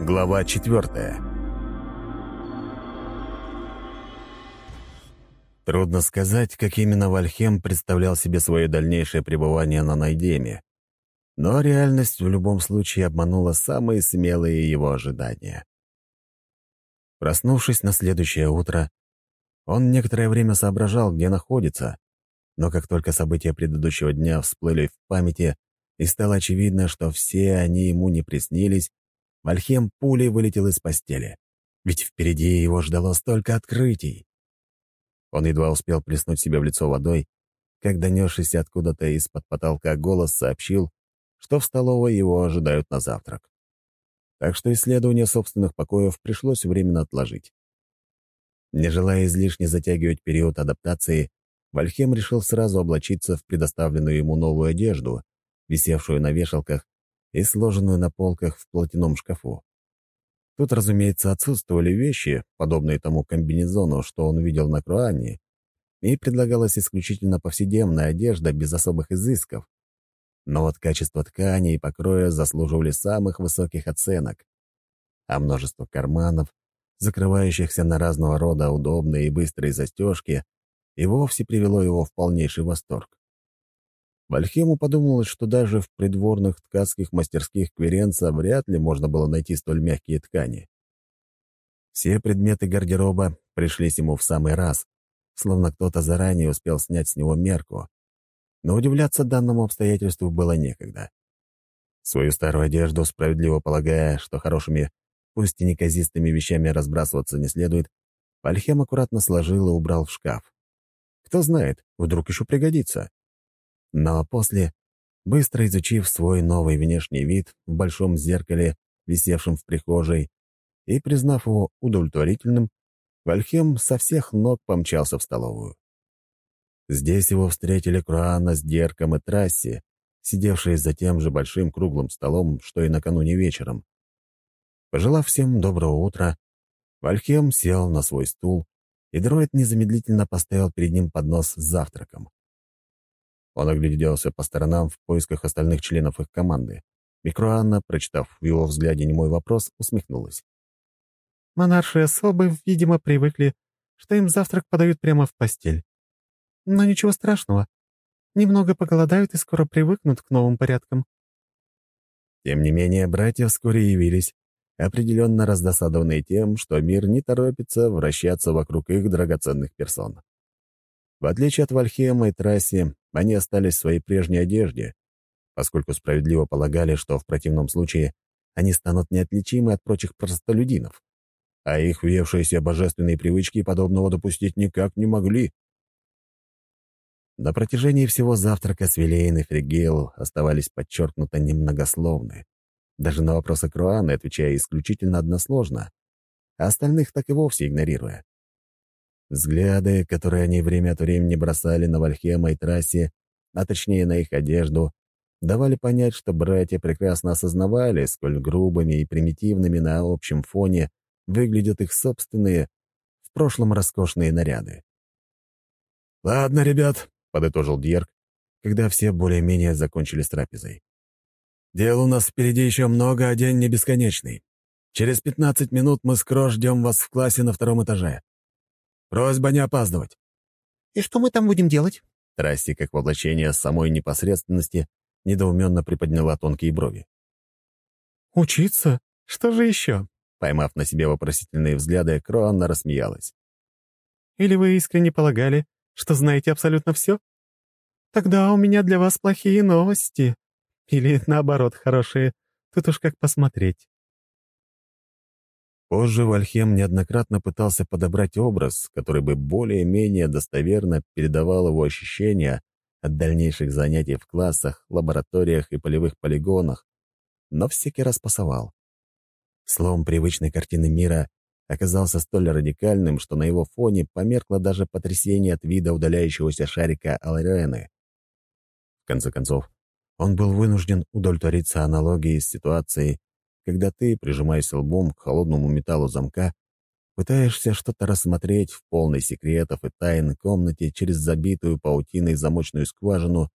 Глава четвертая. Трудно сказать, как именно Вальхем представлял себе свое дальнейшее пребывание на Найдеме. Но реальность в любом случае обманула самые смелые его ожидания. Проснувшись на следующее утро, он некоторое время соображал, где находится, но как только события предыдущего дня всплыли в памяти, и стало очевидно, что все они ему не приснились, Вальхем пулей вылетел из постели. Ведь впереди его ждало столько открытий. Он едва успел плеснуть себе в лицо водой, как донесшийся откуда-то из-под потолка голос сообщил, что в столовой его ожидают на завтрак. Так что исследование собственных покоев пришлось временно отложить. Не желая излишне затягивать период адаптации, Вальхем решил сразу облачиться в предоставленную ему новую одежду, висевшую на вешалках и сложенную на полках в платяном шкафу. Тут, разумеется, отсутствовали вещи, подобные тому комбинезону, что он видел на Круане, и предлагалась исключительно повседневная одежда без особых изысков. Но вот качество ткани и покроя заслуживали самых высоких оценок, а множество карманов, закрывающихся на разного рода удобные и быстрые застежки, и вовсе привело его в полнейший восторг. Вальхему подумалось, что даже в придворных ткацких мастерских Кверенца вряд ли можно было найти столь мягкие ткани. Все предметы гардероба пришлись ему в самый раз, словно кто-то заранее успел снять с него мерку. Но удивляться данному обстоятельству было некогда. Свою старую одежду, справедливо полагая, что хорошими, пусть и неказистыми вещами разбрасываться не следует, Вальхем аккуратно сложил и убрал в шкаф. Кто знает, вдруг еще пригодится. Но после, быстро изучив свой новый внешний вид в большом зеркале, висевшем в прихожей, и признав его удовлетворительным, Вальхем со всех ног помчался в столовую. Здесь его встретили Круана с Дерком и Трасси, сидевшие за тем же большим круглым столом, что и накануне вечером. Пожелав всем доброго утра, Вальхем сел на свой стул, и дроид незамедлительно поставил перед ним поднос с завтраком. Он огляделся по сторонам в поисках остальных членов их команды. Микроанна, прочитав в его взгляде немой вопрос, усмехнулась. «Монарши особы, видимо, привыкли, что им завтрак подают прямо в постель. Но ничего страшного. Немного поголодают и скоро привыкнут к новым порядкам». Тем не менее, братья вскоре явились, определенно раздосадованные тем, что мир не торопится вращаться вокруг их драгоценных персон. В отличие от Вальхема и Трасси, они остались в своей прежней одежде, поскольку справедливо полагали, что в противном случае они станут неотличимы от прочих простолюдинов, а их въевшиеся божественные привычки подобного допустить никак не могли. На протяжении всего завтрака Свилейн и Фригейл оставались подчеркнуто немногословны, даже на вопросы Круаны отвечая исключительно односложно, а остальных так и вовсе игнорируя. Взгляды, которые они время от времени бросали на Вальхема и трассе, а точнее на их одежду, давали понять, что братья прекрасно осознавали, сколь грубыми и примитивными на общем фоне выглядят их собственные, в прошлом роскошные наряды. «Ладно, ребят», — подытожил Дьерк, когда все более-менее закончили с трапезой. «Дел у нас впереди еще много, а день не бесконечный. Через пятнадцать минут мы с Кро ждем вас в классе на втором этаже. Просьба не опаздывать». «И что мы там будем делать?» Трасси, как воплощение самой непосредственности, недоуменно приподняла тонкие брови. «Учиться? Что же еще?» Поймав на себе вопросительные взгляды, Кроанна рассмеялась. «Или вы искренне полагали, что знаете абсолютно все? Тогда у меня для вас плохие новости. Или, наоборот, хорошие. Тут уж как посмотреть». Позже Вальхем неоднократно пытался подобрать образ, который бы более-менее достоверно передавал его ощущения от дальнейших занятий в классах, лабораториях и полевых полигонах, но всякий раз пасовал. Слом привычной картины мира оказался столь радикальным, что на его фоне померкло даже потрясение от вида удаляющегося шарика Аларены. В конце концов, он был вынужден удовлетвориться аналогией с ситуацией, когда ты, прижимаясь лбом к холодному металлу замка, пытаешься что-то рассмотреть в полной секретов и тайн комнате через забитую паутиной замочную скважину,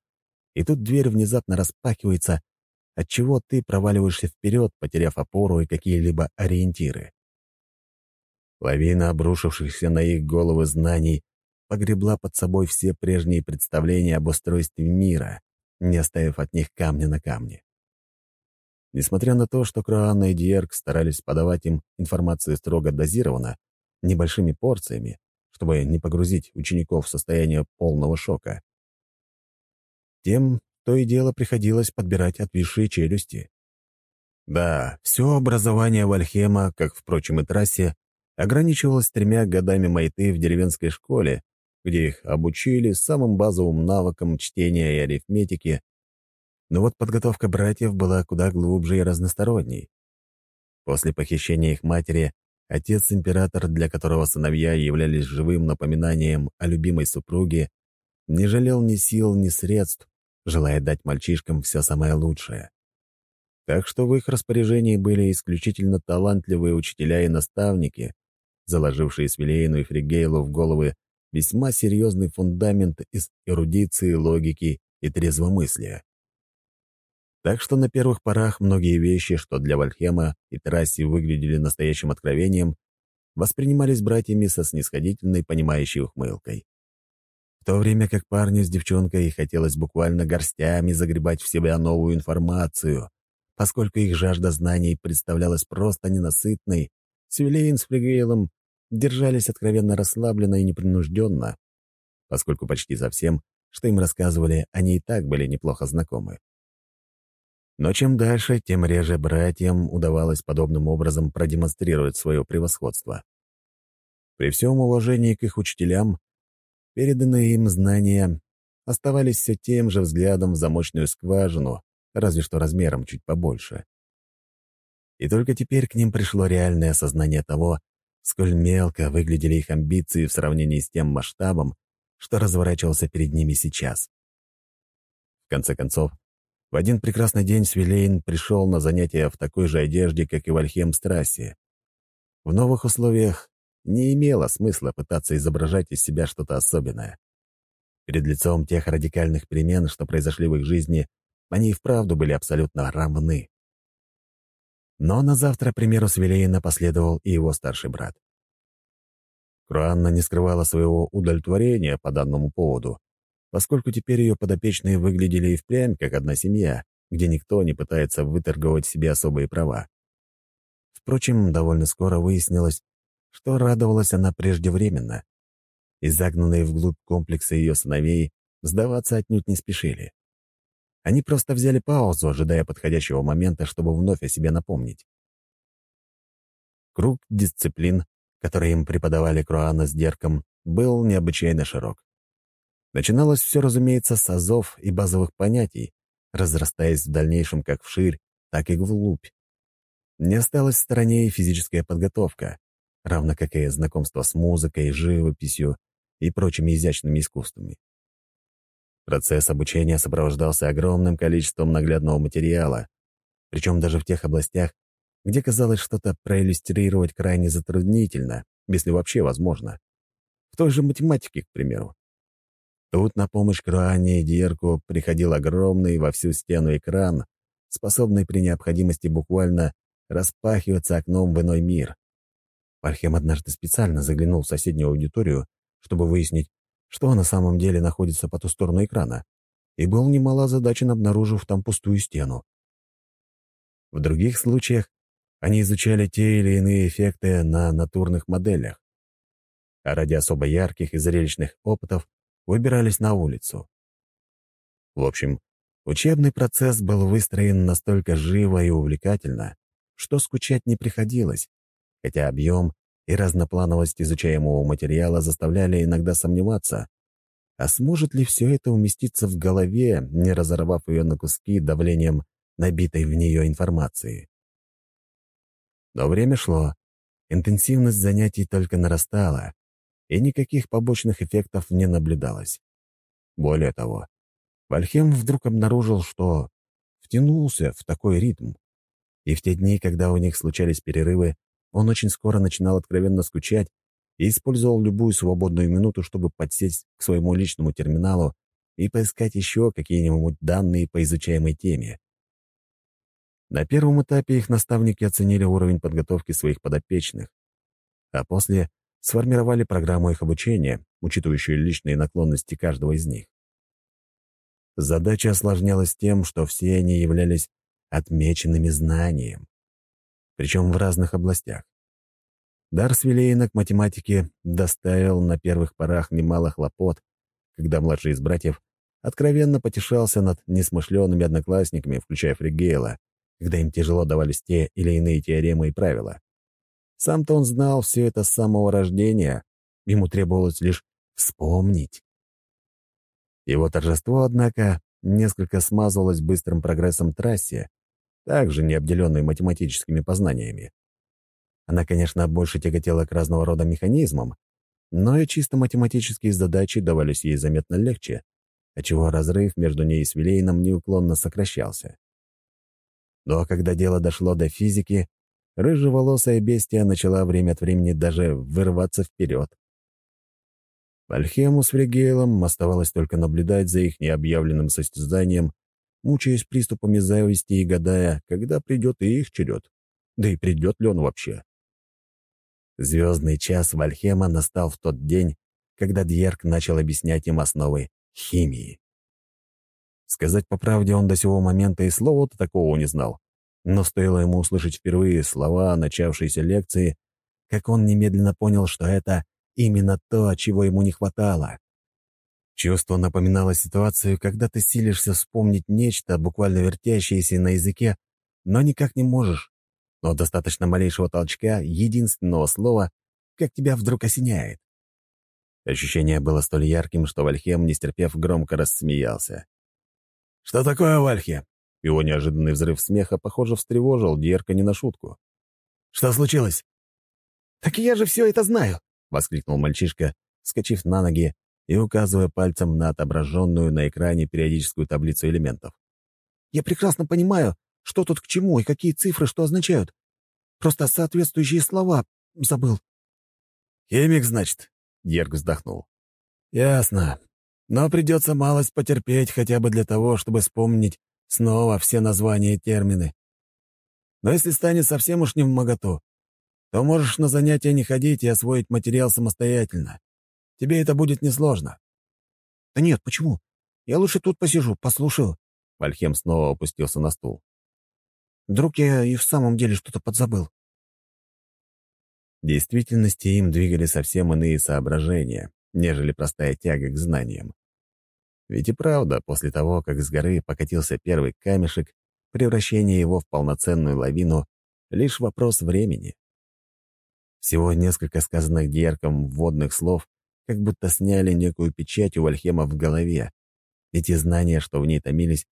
и тут дверь внезапно распахивается, отчего ты проваливаешься вперед, потеряв опору и какие-либо ориентиры. Лавина обрушившихся на их головы знаний погребла под собой все прежние представления об устройстве мира, не оставив от них камня на камне. Несмотря на то, что Кроанна и Диерк старались подавать им информацию строго дозированно, небольшими порциями, чтобы не погрузить учеников в состояние полного шока, тем то и дело приходилось подбирать отвисшие челюсти. Да, все образование Вальхема, как, впрочем, и трассе, ограничивалось тремя годами майты в деревенской школе, где их обучили самым базовым навыкам чтения и арифметики, но вот подготовка братьев была куда глубже и разносторонней. После похищения их матери отец-император, для которого сыновья являлись живым напоминанием о любимой супруге, не жалел ни сил, ни средств, желая дать мальчишкам все самое лучшее. Так что в их распоряжении были исключительно талантливые учителя и наставники, заложившие Свилейну и Фригейлу в головы весьма серьезный фундамент из эрудиции, логики и трезвомыслия. Так что на первых порах многие вещи, что для Вальхема и Трасси выглядели настоящим откровением, воспринимались братьями со снисходительной понимающей ухмылкой в то время как парню с девчонкой хотелось буквально горстями загребать в себя новую информацию, поскольку их жажда знаний представлялась просто ненасытной, Сюлейн с Фригейлом держались откровенно расслабленно и непринужденно, поскольку почти за всем, что им рассказывали, они и так были неплохо знакомы. Но чем дальше, тем реже братьям удавалось подобным образом продемонстрировать свое превосходство. При всем уважении к их учителям, Переданные им знания оставались все тем же взглядом в замочную скважину, разве что размером чуть побольше. И только теперь к ним пришло реальное осознание того, сколь мелко выглядели их амбиции в сравнении с тем масштабом, что разворачивался перед ними сейчас. В конце концов, в один прекрасный день Свилейн пришел на занятия в такой же одежде, как и Вальхем Страссе. В новых условиях не имело смысла пытаться изображать из себя что-то особенное. Перед лицом тех радикальных перемен, что произошли в их жизни, они и вправду были абсолютно равны. Но на завтра, примеру Свилейна, последовал и его старший брат. Круанна не скрывала своего удовлетворения по данному поводу, поскольку теперь ее подопечные выглядели и впрямь как одна семья, где никто не пытается выторговать себе особые права. Впрочем, довольно скоро выяснилось, что радовалась она преждевременно. И загнанные вглубь комплекса ее сыновей сдаваться отнюдь не спешили. Они просто взяли паузу, ожидая подходящего момента, чтобы вновь о себе напомнить. Круг дисциплин, которые им преподавали Круана с Дерком, был необычайно широк. Начиналось все, разумеется, с азов и базовых понятий, разрастаясь в дальнейшем как вширь, так и вглубь. Не осталась в стороне и физическая подготовка, равно как и знакомство с музыкой, живописью и прочими изящными искусствами. Процесс обучения сопровождался огромным количеством наглядного материала, причем даже в тех областях, где казалось что-то проиллюстрировать крайне затруднительно, если вообще возможно. В той же математике, к примеру. Тут на помощь Круане и Диерку приходил огромный во всю стену экран, способный при необходимости буквально распахиваться окном в иной мир. Пархем однажды специально заглянул в соседнюю аудиторию, чтобы выяснить, что на самом деле находится по ту сторону экрана, и был немало озадачен, обнаружив там пустую стену. В других случаях они изучали те или иные эффекты на натурных моделях, а ради особо ярких и зрелищных опытов выбирались на улицу. В общем, учебный процесс был выстроен настолько живо и увлекательно, что скучать не приходилось, хотя объем и разноплановость изучаемого материала заставляли иногда сомневаться, а сможет ли все это уместиться в голове, не разорвав ее на куски давлением набитой в нее информации. Но время шло, интенсивность занятий только нарастала, и никаких побочных эффектов не наблюдалось. Более того, Вальхем вдруг обнаружил, что втянулся в такой ритм, и в те дни, когда у них случались перерывы, он очень скоро начинал откровенно скучать и использовал любую свободную минуту, чтобы подсесть к своему личному терминалу и поискать еще какие-нибудь данные по изучаемой теме. На первом этапе их наставники оценили уровень подготовки своих подопечных, а после сформировали программу их обучения, учитывающую личные наклонности каждого из них. Задача осложнялась тем, что все они являлись отмеченными знанием, причем в разных областях. Дар Свилейна к математике доставил на первых порах немало хлопот, когда младший из братьев откровенно потешался над несмышленными одноклассниками, включая Фригейла, когда им тяжело давались те или иные теоремы и правила. Сам-то он знал все это с самого рождения, ему требовалось лишь вспомнить. Его торжество, однако, несколько смазывалось быстрым прогрессом трассе, также не обделенной математическими познаниями. Она, конечно, больше тяготела к разного рода механизмам, но и чисто математические задачи давались ей заметно легче, отчего разрыв между ней и Свилейном неуклонно сокращался. Но когда дело дошло до физики, рыжеволосая бестия начала время от времени даже вырываться вперед. Альхему с Фригейлом оставалось только наблюдать за их необъявленным состязанием, мучаясь приступами зависти и гадая, когда придет и их черед. Да и придет ли он вообще. Звездный час Вальхема настал в тот день, когда Дьерк начал объяснять им основы химии. Сказать по правде, он до сего момента и слова-то такого не знал. Но стоило ему услышать впервые слова начавшейся лекции, как он немедленно понял, что это именно то, чего ему не хватало. Чувство напоминало ситуацию, когда ты силишься вспомнить нечто, буквально вертящееся на языке, но никак не можешь. Но достаточно малейшего толчка, единственного слова, как тебя вдруг осеняет. Ощущение было столь ярким, что Вальхем, не стерпев, громко рассмеялся. «Что такое, Вальхе?» Его неожиданный взрыв смеха, похоже, встревожил Дьерка не на шутку. «Что случилось?» «Так я же все это знаю!» — воскликнул мальчишка, вскочив на ноги и указывая пальцем на отображенную на экране периодическую таблицу элементов. «Я прекрасно понимаю, что тут к чему и какие цифры что означают. Просто соответствующие слова забыл». «Химик, значит?» — Дьерк вздохнул. «Ясно. Но придется малость потерпеть хотя бы для того, чтобы вспомнить снова все названия и термины. Но если станет совсем уж не в моготу, то можешь на занятия не ходить и освоить материал самостоятельно. Тебе это будет несложно». «Да нет, почему? Я лучше тут посижу, послушаю». Вальхем снова опустился на стул. «Вдруг я и в самом деле что-то подзабыл». В действительности им двигали совсем иные соображения, нежели простая тяга к знаниям. Ведь и правда, после того, как с горы покатился первый камешек, превращение его в полноценную лавину — лишь вопрос времени. Всего несколько сказанных Дьерком вводных слов как будто сняли некую печать у Вальхема в голове. Эти знания, что в ней томились,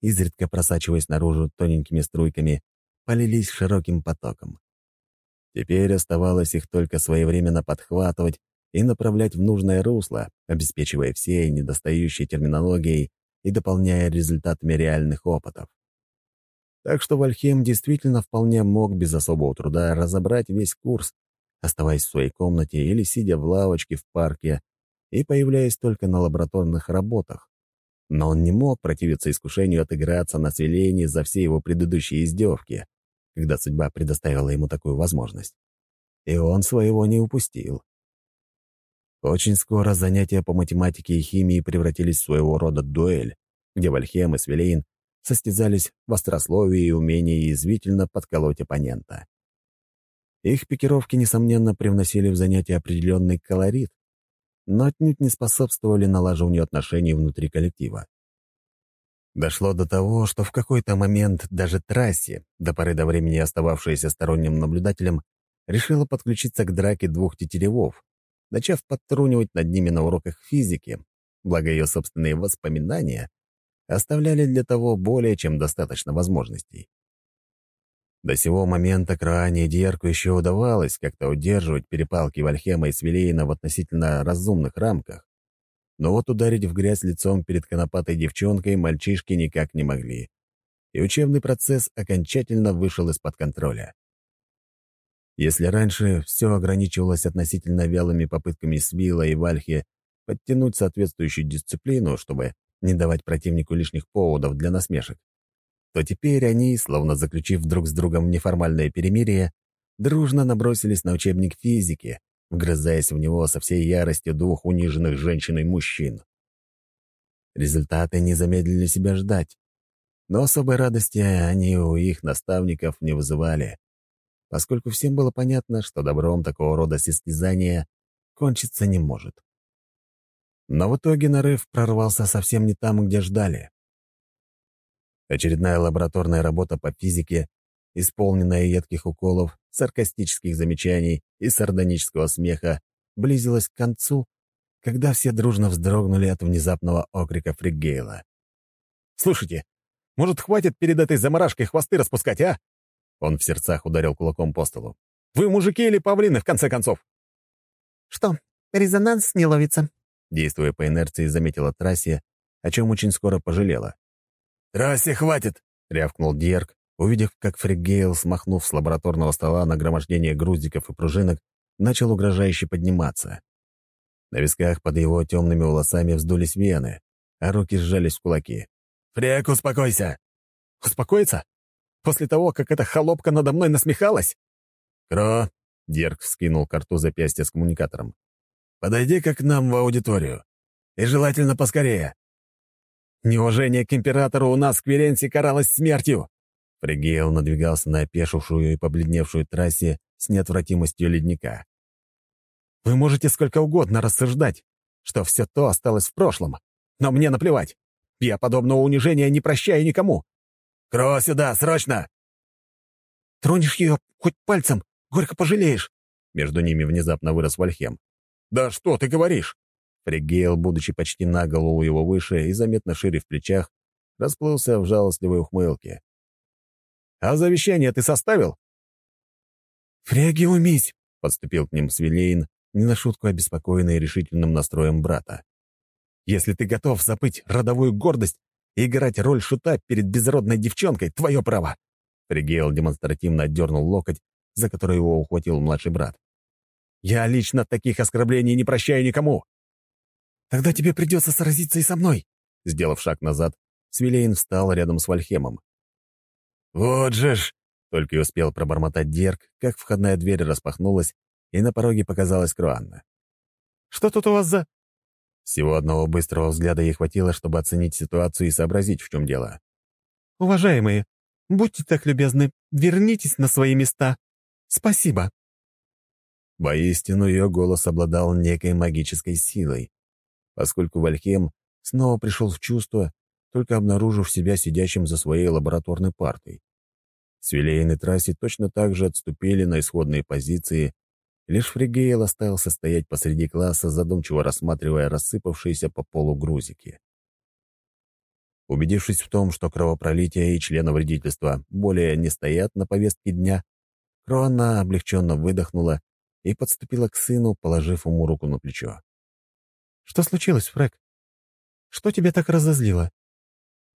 изредка просачиваясь наружу тоненькими струйками, полились широким потоком. Теперь оставалось их только своевременно подхватывать и направлять в нужное русло, обеспечивая всей недостающей терминологией и дополняя результатами реальных опытов. Так что Вальхем действительно вполне мог без особого труда разобрать весь курс, оставаясь в своей комнате или сидя в лавочке в парке и появляясь только на лабораторных работах. Но он не мог противиться искушению отыграться на Селении за все его предыдущие издевки, когда судьба предоставила ему такую возможность. И он своего не упустил. Очень скоро занятия по математике и химии превратились в своего рода дуэль, где Вальхем и Свелейн состязались в острословии и умении язвительно подколоть оппонента. Их пикировки, несомненно, привносили в занятия определенный колорит, но отнюдь не способствовали налаживанию отношений внутри коллектива. Дошло до того, что в какой-то момент даже трассе, до поры до времени остававшаяся сторонним наблюдателем, решила подключиться к драке двух тетеревов, начав подтрунивать над ними на уроках физики, благо ее собственные воспоминания оставляли для того более чем достаточно возможностей. До сего момента Краане и Дьерку еще удавалось как-то удерживать перепалки Вальхема и Свилейна в относительно разумных рамках, но вот ударить в грязь лицом перед конопатой девчонкой мальчишки никак не могли, и учебный процесс окончательно вышел из-под контроля. Если раньше все ограничивалось относительно вялыми попытками Свила и Вальхи подтянуть соответствующую дисциплину, чтобы не давать противнику лишних поводов для насмешек, то теперь они, словно заключив друг с другом неформальное перемирие, дружно набросились на учебник физики, вгрызаясь в него со всей яростью двух униженных женщин и мужчин. Результаты не замедлили себя ждать, но особой радости они у их наставников не вызывали, поскольку всем было понятно, что добром такого рода состязания кончиться не может. Но в итоге нарыв прорвался совсем не там, где ждали. Очередная лабораторная работа по физике, исполненная едких уколов, саркастических замечаний и сардонического смеха, близилась к концу, когда все дружно вздрогнули от внезапного окрика Фригейла. «Слушайте, может, хватит перед этой заморашкой хвосты распускать, а?» Он в сердцах ударил кулаком по столу. «Вы мужики или павлины, в конце концов?» «Что, резонанс не ловится?» Действуя по инерции, заметила Трассе, о чем очень скоро пожалела. «Трассе хватит!» — рявкнул Дьерк, увидев, как Фригейл, смахнув с лабораторного стола нагромождение грузиков и пружинок, начал угрожающе подниматься. На висках под его темными волосами вздулись вены, а руки сжались в кулаки. «Фрек, успокойся!» «Успокоиться? После того, как эта холопка надо мной насмехалась?» «Кро!» — Дерг вскинул карту запястья с коммуникатором. «Подойди-ка к нам в аудиторию. И желательно поскорее. Неуважение к императору у нас в Кверенсе каралось смертью!» Фригейл надвигался на опешившую и побледневшую трассе с неотвратимостью ледника. «Вы можете сколько угодно рассуждать, что все то осталось в прошлом, но мне наплевать. Я подобного унижения не прощаю никому!» «Кро сюда, срочно!» «Тронешь ее хоть пальцем, горько пожалеешь!» Между ними внезапно вырос Вальхем. «Да что ты говоришь?» Фригейл, будучи почти на голову его выше и заметно шире в плечах, расплылся в жалостливой ухмылке. «А завещание ты составил?» «Фреги, умись!» — подступил к ним Свилейн, не на шутку обеспокоенный решительным настроем брата. «Если ты готов забыть родовую гордость играть роль шута перед безродной девчонкой, твое право!» Фригейл демонстративно отдернул локоть, за который его ухватил младший брат. «Я лично таких оскорблений не прощаю никому!» Тогда тебе придется сразиться и со мной». Сделав шаг назад, Свилейн встал рядом с Вальхемом. «Вот же ж!» — только и успел пробормотать Дерг, как входная дверь распахнулась, и на пороге показалась Круанна. «Что тут у вас за...» Всего одного быстрого взгляда ей хватило, чтобы оценить ситуацию и сообразить, в чем дело. «Уважаемые, будьте так любезны, вернитесь на свои места. Спасибо». Воистину, ее голос обладал некой магической силой, поскольку Вальхем снова пришел в чувство, только обнаружив себя сидящим за своей лабораторной партой. Свилейн и Трасси точно так же отступили на исходные позиции, лишь Фригейл остался стоять посреди класса, задумчиво рассматривая рассыпавшиеся по полу грузики. Убедившись в том, что кровопролитие и членовредительство более не стоят на повестке дня, Кроанна облегченно выдохнула и подступила к сыну, положив ему руку на плечо. Что случилось, Фрэк? Что тебя так разозлило?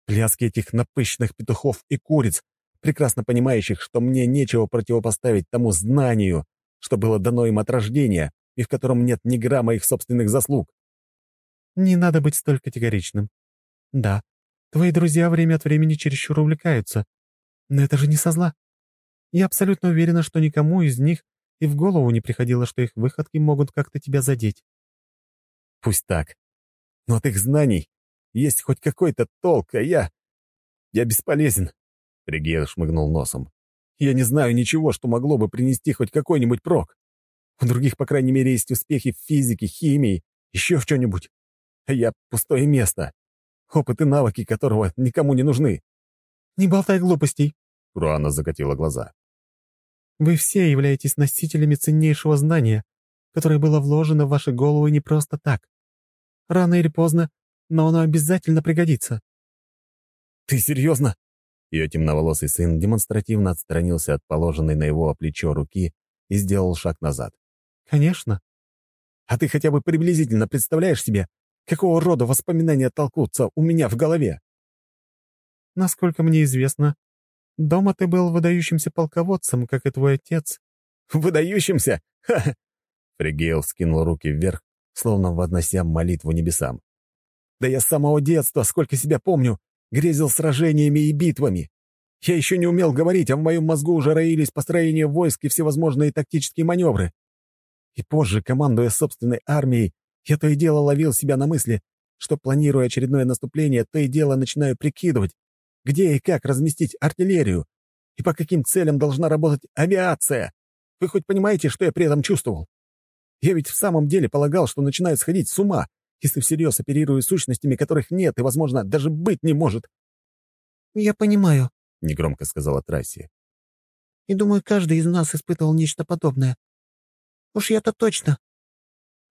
Пляски этих напыщенных петухов и куриц, прекрасно понимающих, что мне нечего противопоставить тому знанию, что было дано им от рождения и в котором нет ни грамма их собственных заслуг. Не надо быть столь категоричным. Да, твои друзья время от времени чересчур увлекаются, но это же не со зла. Я абсолютно уверена, что никому из них и в голову не приходило, что их выходки могут как-то тебя задеть. Пусть так. Но от их знаний есть хоть какой-то толк, а я... Я бесполезен. Ригер шмыгнул носом. Я не знаю ничего, что могло бы принести хоть какой-нибудь прок. У других, по крайней мере, есть успехи в физике, химии, еще в чем-нибудь. А я пустое место. Опыт и навыки которого никому не нужны. «Не болтай глупостей», — Руана закатила глаза. «Вы все являетесь носителями ценнейшего знания, которое было вложено в ваши головы не просто так. Рано или поздно, но оно обязательно пригодится». «Ты серьезно?» Ее темноволосый сын демонстративно отстранился от положенной на его плечо руки и сделал шаг назад. «Конечно». «А ты хотя бы приблизительно представляешь себе, какого рода воспоминания толкутся у меня в голове?» «Насколько мне известно, дома ты был выдающимся полководцем, как и твой отец». «Выдающимся? Ха-ха!» Фригейл скинул руки вверх, словно поднося молитву небесам. «Да я с самого детства, сколько себя помню, грезил сражениями и битвами. Я еще не умел говорить, а в моем мозгу уже роились построения войск и всевозможные тактические маневры. И позже, командуя собственной армией, я то и дело ловил себя на мысли, что, планируя очередное наступление, то и дело начинаю прикидывать, где и как разместить артиллерию, и по каким целям должна работать авиация. Вы хоть понимаете, что я при этом чувствовал? Я ведь в самом деле полагал, что начинаю сходить с ума, если всерьез оперирую сущностями, которых нет и, возможно, даже быть не может. «Я понимаю», — негромко сказала Трасси. «И думаю, каждый из нас испытывал нечто подобное. Уж я-то точно».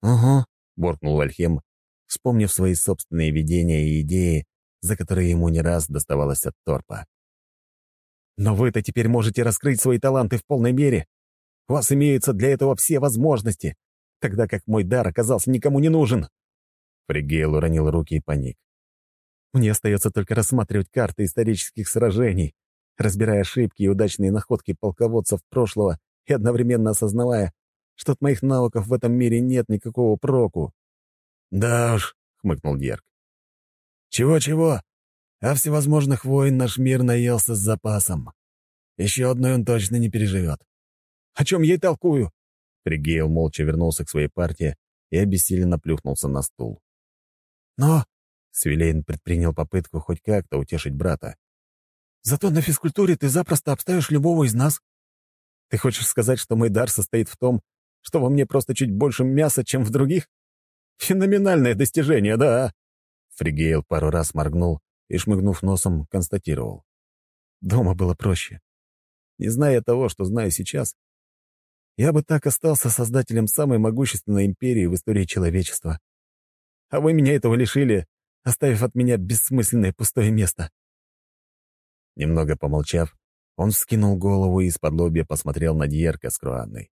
«Угу», — буркнул Вальхем, вспомнив свои собственные видения и идеи, за которые ему не раз доставалось от торпа. «Но вы-то теперь можете раскрыть свои таланты в полной мере. У вас имеются для этого все возможности, тогда как мой дар оказался никому не нужен». Фригейл уронил руки и паник. «Мне остается только рассматривать карты исторических сражений, разбирая ошибки и удачные находки полководцев прошлого и одновременно осознавая, что от моих навыков в этом мире нет никакого проку. «Да уж», — хмыкнул Дерг. «Чего-чего, а всевозможных войн наш мир наелся с запасом. Еще одной он точно не переживет». «О чем и толкую?» Пригейл молча вернулся к своей партии и обессиленно плюхнулся на стул. «Но...» — Свилейн предпринял попытку хоть как-то утешить брата. «Зато на физкультуре ты запросто обставишь любого из нас. Ты хочешь сказать, что мой дар состоит в том, что во мне просто чуть больше мяса, чем в других?» Феноменальное достижение, да. Фригейл пару раз моргнул и, шмыгнув носом, констатировал. Дома было проще. Не зная того, что знаю сейчас, я бы так остался создателем самой могущественной империи в истории человечества. А вы меня этого лишили, оставив от меня бессмысленное пустое место. Немного помолчав, он вскинул голову и из-под лобья посмотрел на Дьерка с Круанной.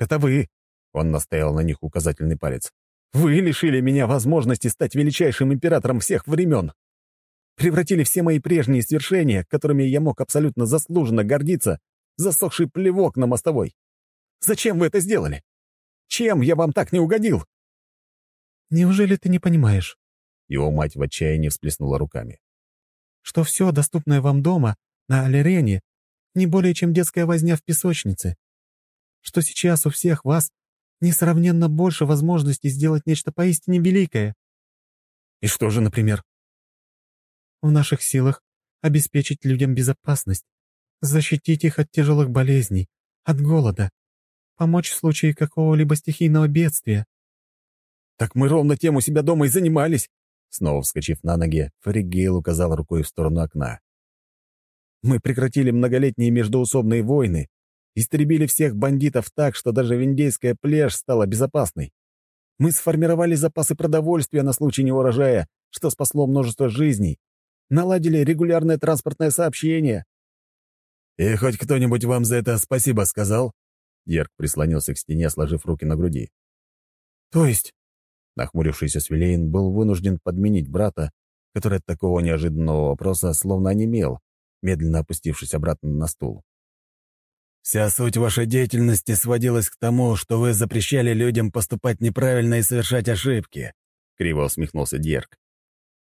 «Это вы!» — он настоял на них указательный палец. Вы лишили меня возможности стать величайшим императором всех времен. Превратили все мои прежние свершения, которыми я мог абсолютно заслуженно гордиться, засохший плевок на мостовой. Зачем вы это сделали? Чем я вам так не угодил?» «Неужели ты не понимаешь?» Его мать в отчаянии всплеснула руками. «Что все, доступное вам дома, на Алерене, не более чем детская возня в песочнице. Что сейчас у всех вас несравненно больше возможностей сделать нечто поистине великое. И что же, например? В наших силах обеспечить людям безопасность, защитить их от тяжелых болезней, от голода, помочь в случае какого-либо стихийного бедствия. Так мы ровно тем у себя дома и занимались. Снова вскочив на ноги, Фригейл указал рукой в сторону окна. Мы прекратили многолетние междоусобные войны, Истребили всех бандитов так, что даже виндейская пляж стала безопасной. Мы сформировали запасы продовольствия на случай неурожая, что спасло множество жизней. Наладили регулярное транспортное сообщение. «И хоть кто-нибудь вам за это спасибо сказал?» Дерг прислонился к стене, сложив руки на груди. «То есть?» Нахмурившийся Свилейн был вынужден подменить брата, который от такого неожиданного вопроса словно онемел, медленно опустившись обратно на стул. Вся суть вашей деятельности сводилась к тому, что вы запрещали людям поступать неправильно и совершать ошибки», — криво усмехнулся Дерг.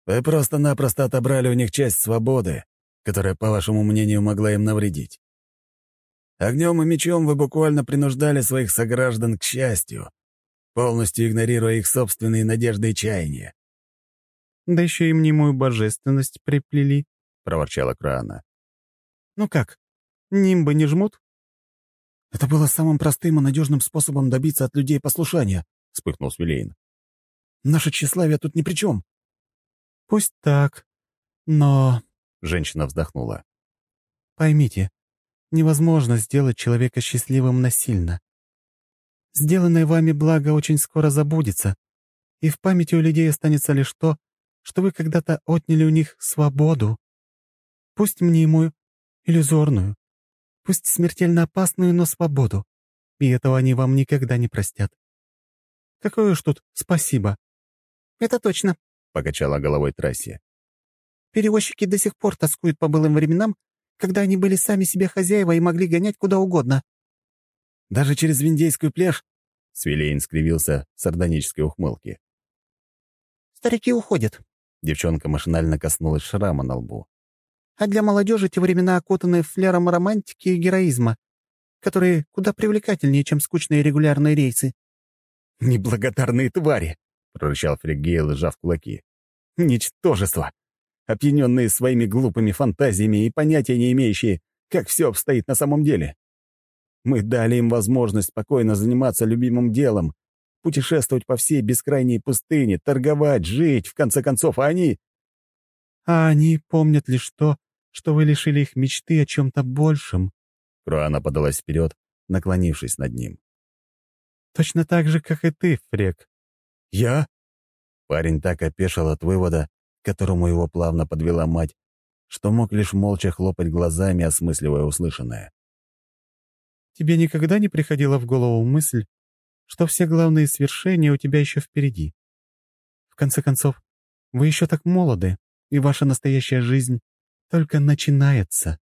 «Вы просто-напросто отобрали у них часть свободы, которая, по вашему мнению, могла им навредить. Огнем и мечом вы буквально принуждали своих сограждан к счастью, полностью игнорируя их собственные надежды и чаяния». «Да еще и мнимую божественность приплели», — проворчала Крана. «Ну как, нимбы не жмут?» «Это было самым простым и надежным способом добиться от людей послушания», — вспыхнул Свилейн. «Наше тщеславие тут ни при чем». «Пусть так, но...» — женщина вздохнула. «Поймите, невозможно сделать человека счастливым насильно. Сделанное вами благо очень скоро забудется, и в памяти у людей останется лишь то, что вы когда-то отняли у них свободу. Пусть мнимую, иллюзорную, пусть смертельно опасную, но свободу. И этого они вам никогда не простят. Какое уж тут спасибо. Это точно, — покачала головой Трасси. Перевозчики до сих пор тоскуют по былым временам, когда они были сами себе хозяева и могли гонять куда угодно. Даже через Виндейскую пляж? Свилейн скривился в сардонической ухмылке. Старики уходят. Девчонка машинально коснулась шрама на лбу. а для молодежи те времена окутаны флером романтики и героизма, которые куда привлекательнее, чем скучные регулярные рейсы». «Неблагодарные твари!» — прорычал Фригейл, сжав кулаки. «Ничтожество! Опьяненные своими глупыми фантазиями и понятия не имеющие, как все обстоит на самом деле. Мы дали им возможность спокойно заниматься любимым делом, путешествовать по всей бескрайней пустыне, торговать, жить, в конце концов, а они... А они помнят лишь то, что вы лишили их мечты о чем-то большем. Круана подалась вперед, наклонившись над ним. Точно так же, как и ты, Фрек. Я? Парень так опешил от вывода, к которому его плавно подвела мать, что мог лишь молча хлопать глазами, осмысливая услышанное. Тебе никогда не приходила в голову мысль, что все главные свершения у тебя еще впереди? В конце концов, вы еще так молоды, и ваша настоящая жизнь только начинается.